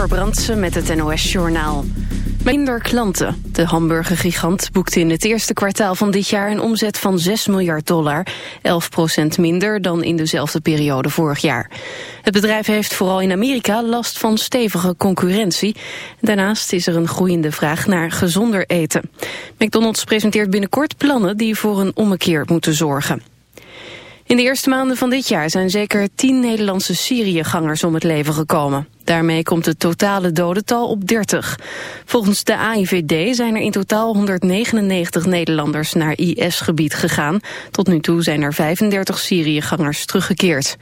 Ember Brandsen met het NOS-journaal. Minder klanten. De hamburgergigant boekte in het eerste kwartaal van dit jaar een omzet van 6 miljard dollar. 11% minder dan in dezelfde periode vorig jaar. Het bedrijf heeft vooral in Amerika last van stevige concurrentie. Daarnaast is er een groeiende vraag naar gezonder eten. McDonald's presenteert binnenkort plannen die voor een ommekeer moeten zorgen. In de eerste maanden van dit jaar zijn zeker tien Nederlandse Syriëgangers om het leven gekomen. Daarmee komt het totale dodental op 30. Volgens de AIVD zijn er in totaal 199 Nederlanders naar IS-gebied gegaan. Tot nu toe zijn er 35 Syriëgangers teruggekeerd.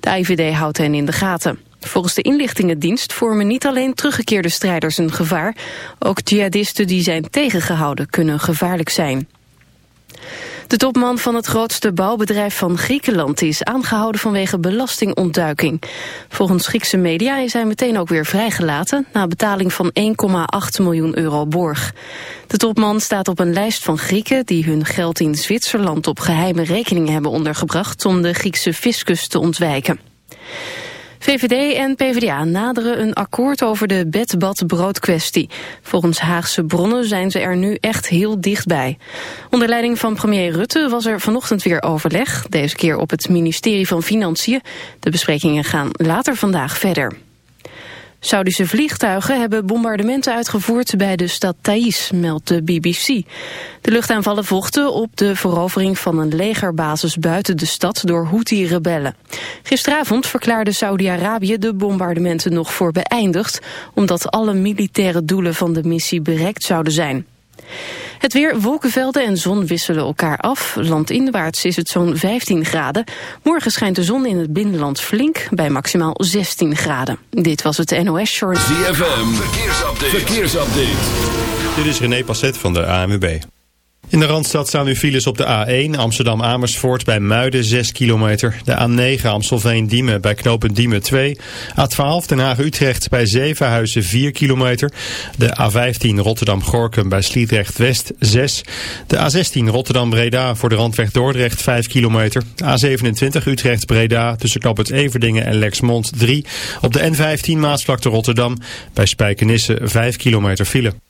De AIVD houdt hen in de gaten. Volgens de inlichtingendienst vormen niet alleen teruggekeerde strijders een gevaar. Ook jihadisten die zijn tegengehouden kunnen gevaarlijk zijn. De topman van het grootste bouwbedrijf van Griekenland is aangehouden vanwege belastingontduiking. Volgens Griekse media is hij meteen ook weer vrijgelaten na betaling van 1,8 miljoen euro borg. De topman staat op een lijst van Grieken die hun geld in Zwitserland op geheime rekeningen hebben ondergebracht om de Griekse fiscus te ontwijken. VVD en PvdA naderen een akkoord over de bed-bad-brood-kwestie. Volgens Haagse bronnen zijn ze er nu echt heel dichtbij. Onder leiding van premier Rutte was er vanochtend weer overleg, deze keer op het ministerie van Financiën. De besprekingen gaan later vandaag verder. Saudische vliegtuigen hebben bombardementen uitgevoerd bij de stad Thais, meldt de BBC. De luchtaanvallen vochten op de verovering van een legerbasis buiten de stad door Houthi-rebellen. Gisteravond verklaarde Saudi-Arabië de bombardementen nog voor beëindigd, omdat alle militaire doelen van de missie bereikt zouden zijn. Het weer, wolkenvelden en zon wisselen elkaar af. Landinwaarts is het zo'n 15 graden. Morgen schijnt de zon in het binnenland flink bij maximaal 16 graden. Dit was het NOS Short. ZFM, verkeersupdate. verkeersupdate. Dit is René Passet van de AMUB. In de Randstad staan nu files op de A1 Amsterdam-Amersfoort bij Muiden 6 kilometer. De A9 Amstelveen-Diemen bij knooppunt Diemen 2. A12 Den Haag-Utrecht bij Zevenhuizen 4 kilometer. De A15 Rotterdam-Gorkum bij Sliedrecht-West 6. De A16 Rotterdam-Breda voor de randweg Dordrecht 5 kilometer. A27 Utrecht-Breda tussen knooppunt Everdingen en Lexmond 3. Op de N15 Maasvlakte Rotterdam bij Spijkenisse 5 kilometer file.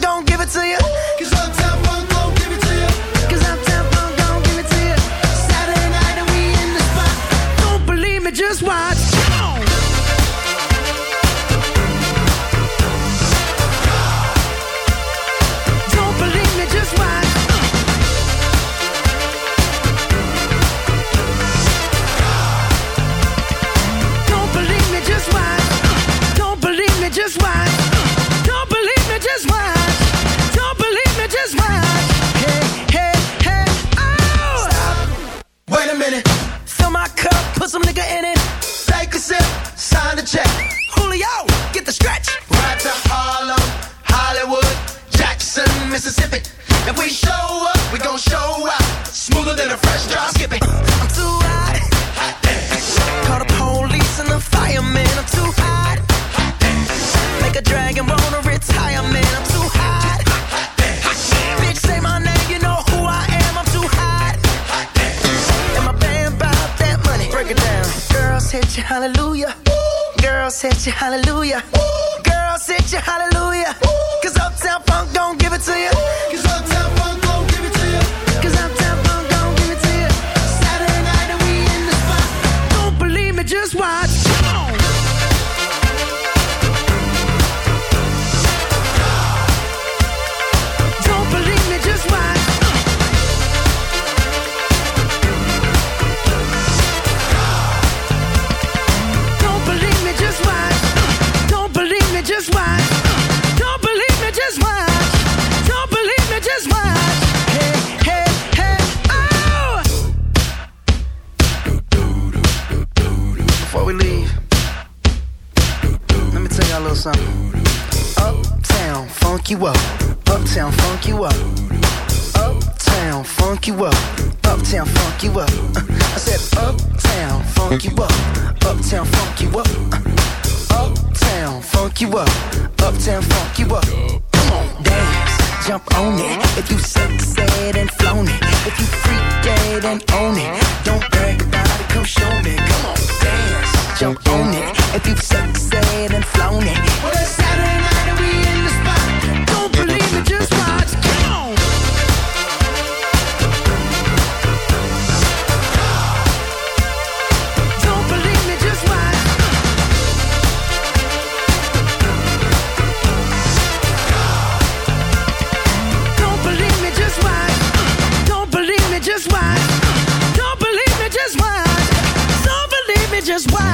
Don't give it to you. Mississippi. If we show up, we gon' show out. Smoother than a fresh drop. skipping. I'm too hot. Hot damn. Call the police and the firemen. I'm too hot. Hot damn. Make a dragon wanna retire, man. I'm too hot. Hot damn. Hot. Bitch, say my name, you know who I am. I'm too hot. Hot damn. And my band bout that money. Break it down. Girls hit you, hallelujah. Ooh. Girls hit you, hallelujah. Ooh sit you, hallelujah. Cause Uptown Funk don't give it to you. Cause Uptown funk you up. Uptown funk you up. Uptown funk you up. Uptown funk you up. I said uptown funk you up. Uptown funk you up. Uptown funk you up. Uptown funk you up. Come on, dance, jump on it. If you suck, said and flown it. If you freak dead and own it. just why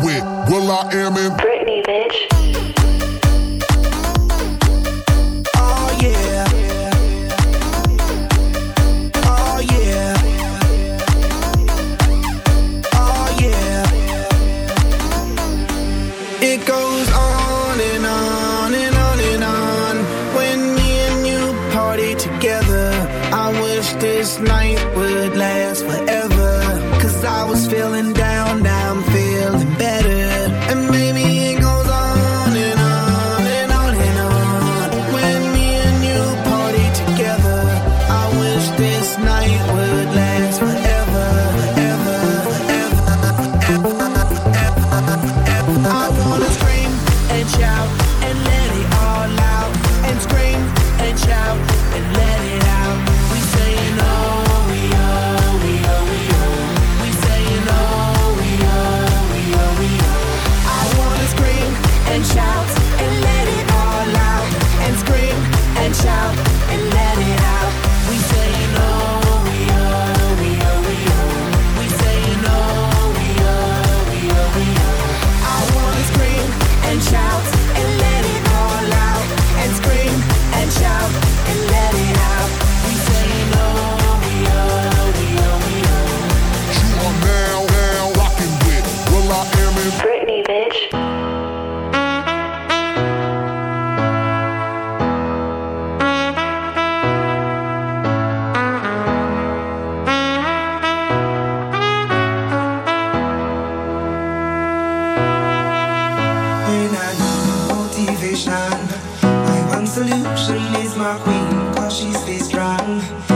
Will I Am in Britney, bitch. She stays strong.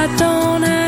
I don't have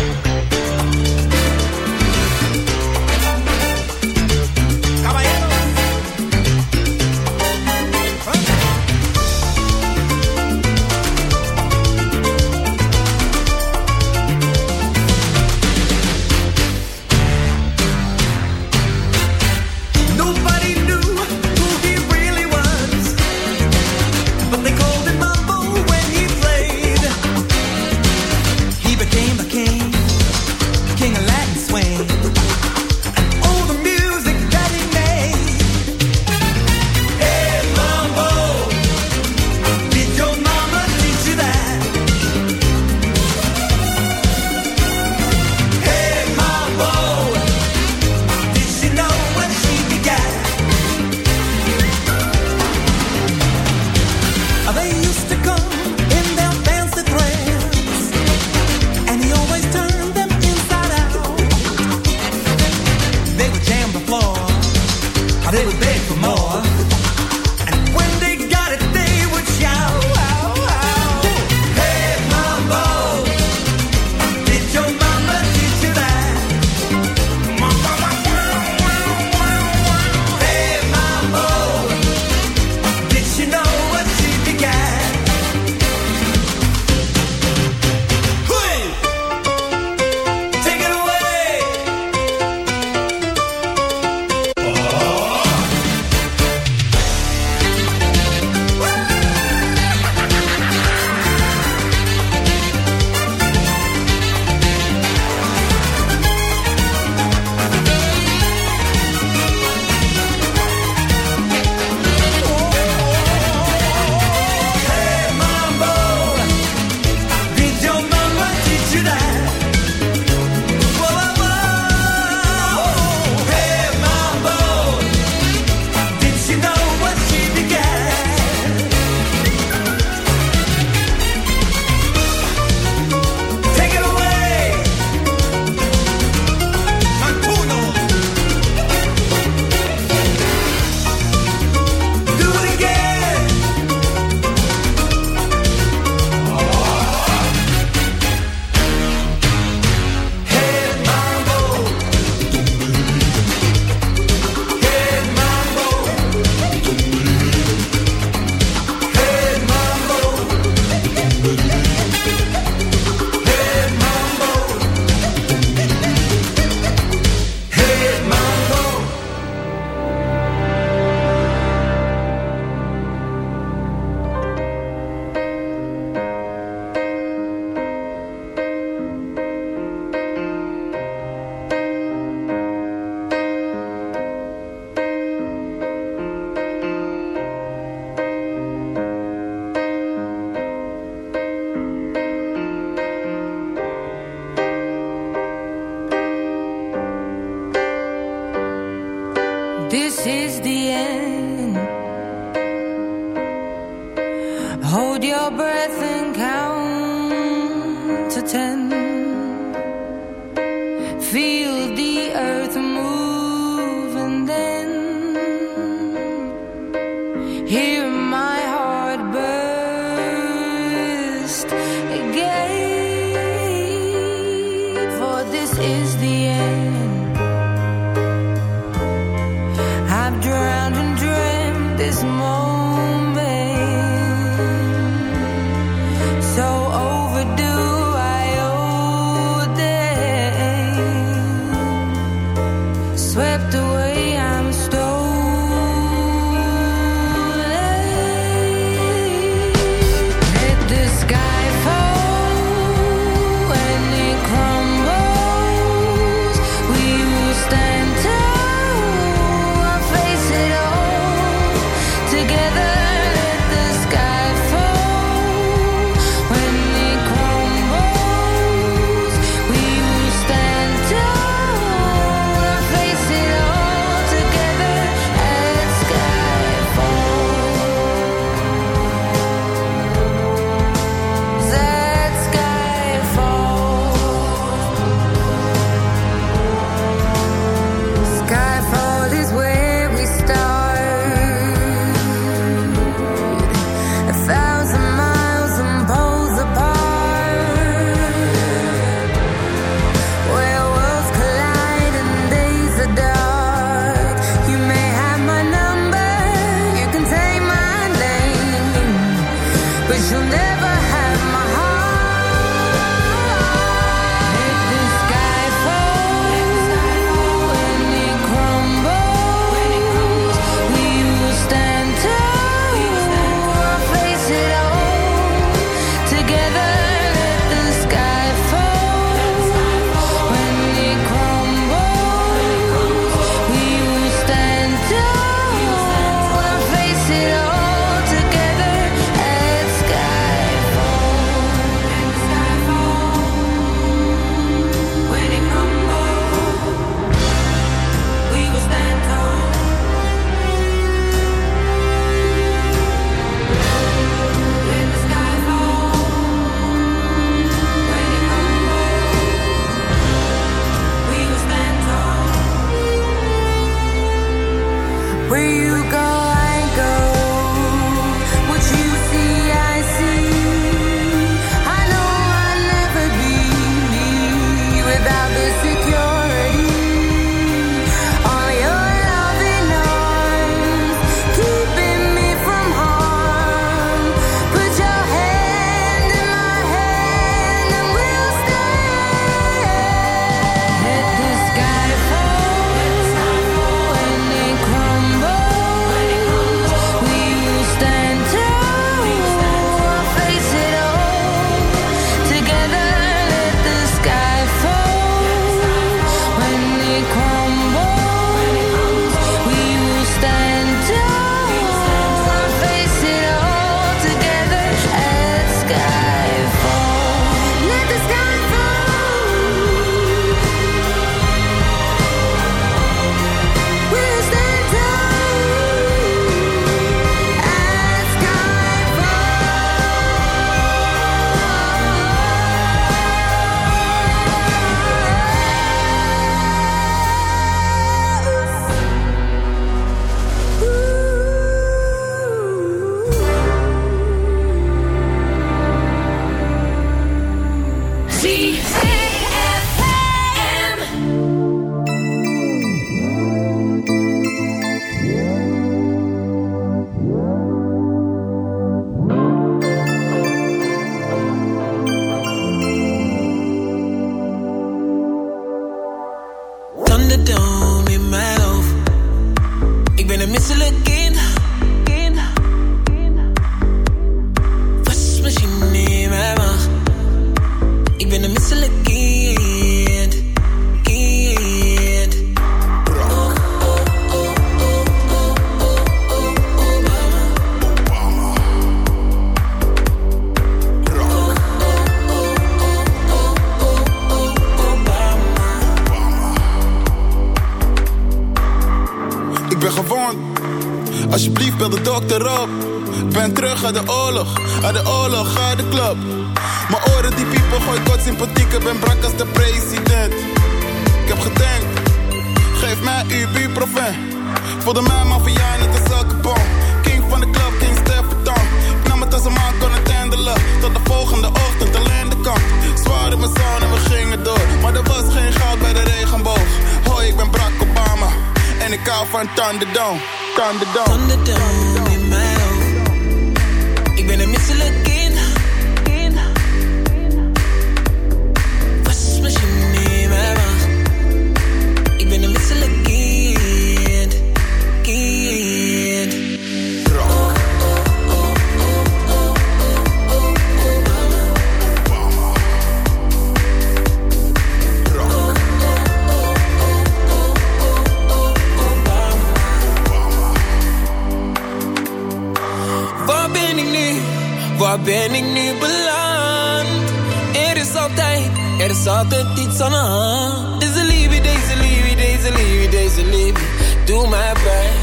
zat het iets aan de hand. Deze liefie, deze liefie, deze liefie, deze liefie, doe mij pijn.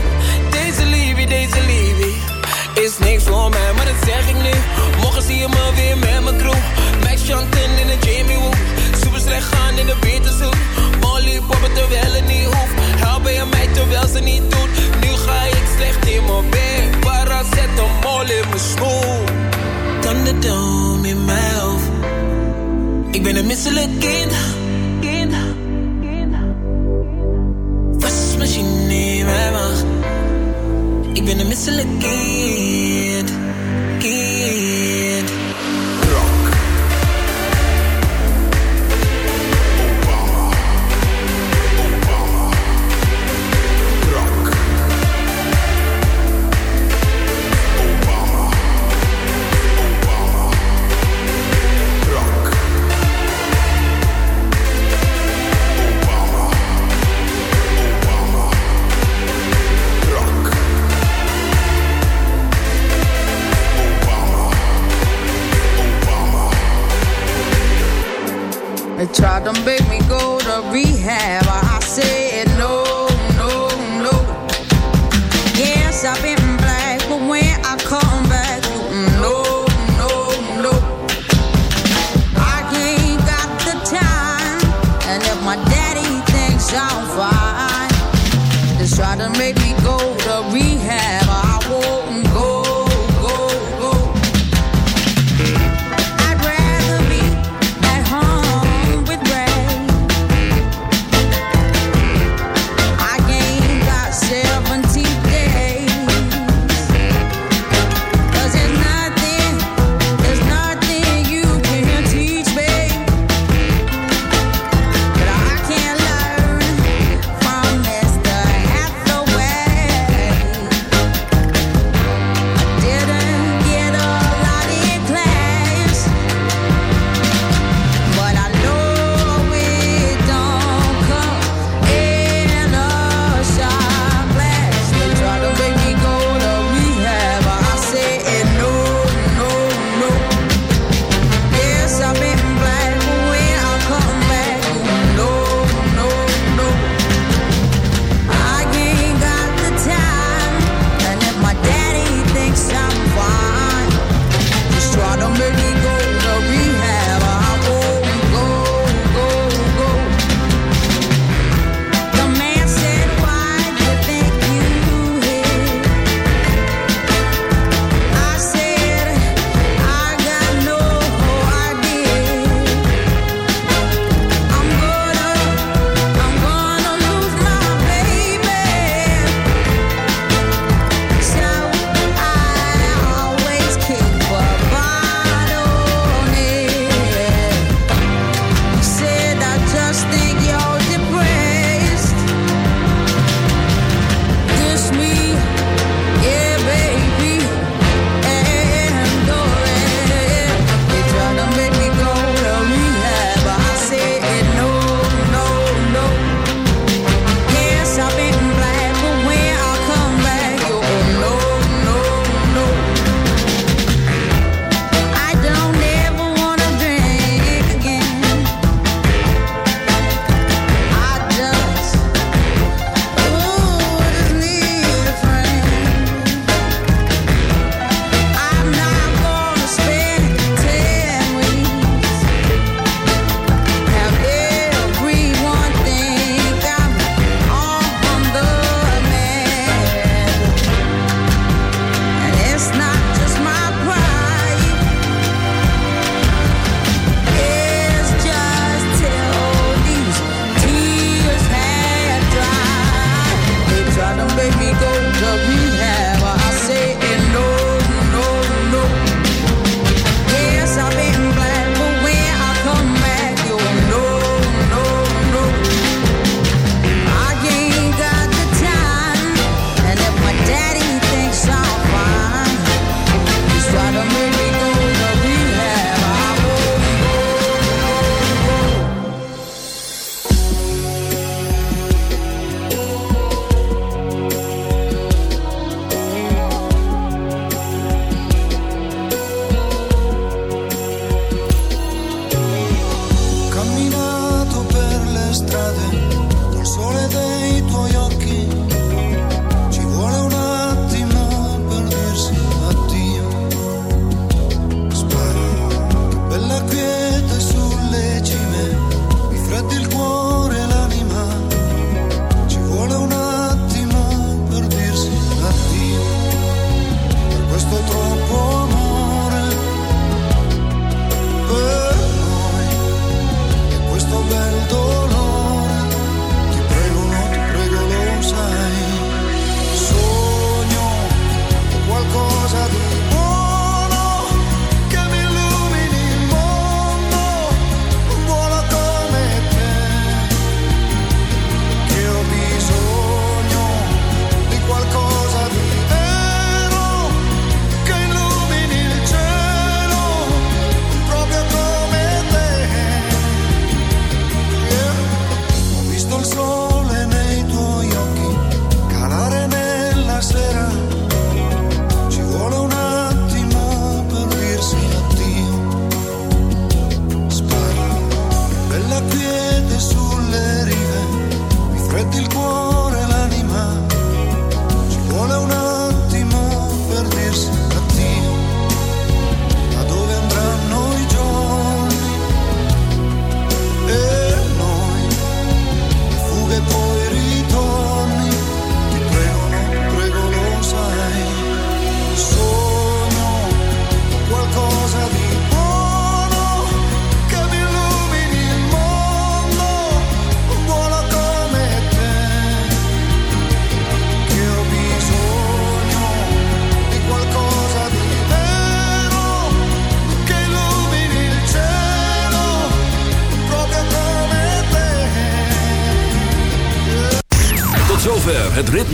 Deze liefie, deze liefie, is niks voor mij, maar dat zeg ik nu. Morgen zie je me weer met mijn crew. Max Chanten in de Jamie Woo. Super slecht gaan in de Beatleshoek. Molly poppen terwijl het niet hoeft. Helpen je mij terwijl ze niet doet. Nu ga ik slecht in mijn bed. mol in mijn smoel. Dan de dom in mijn hoofd ik ben een misselijk kind. Kind. Was je niet meer mag. Ik ben een misselijk kind. Kind. them, baby.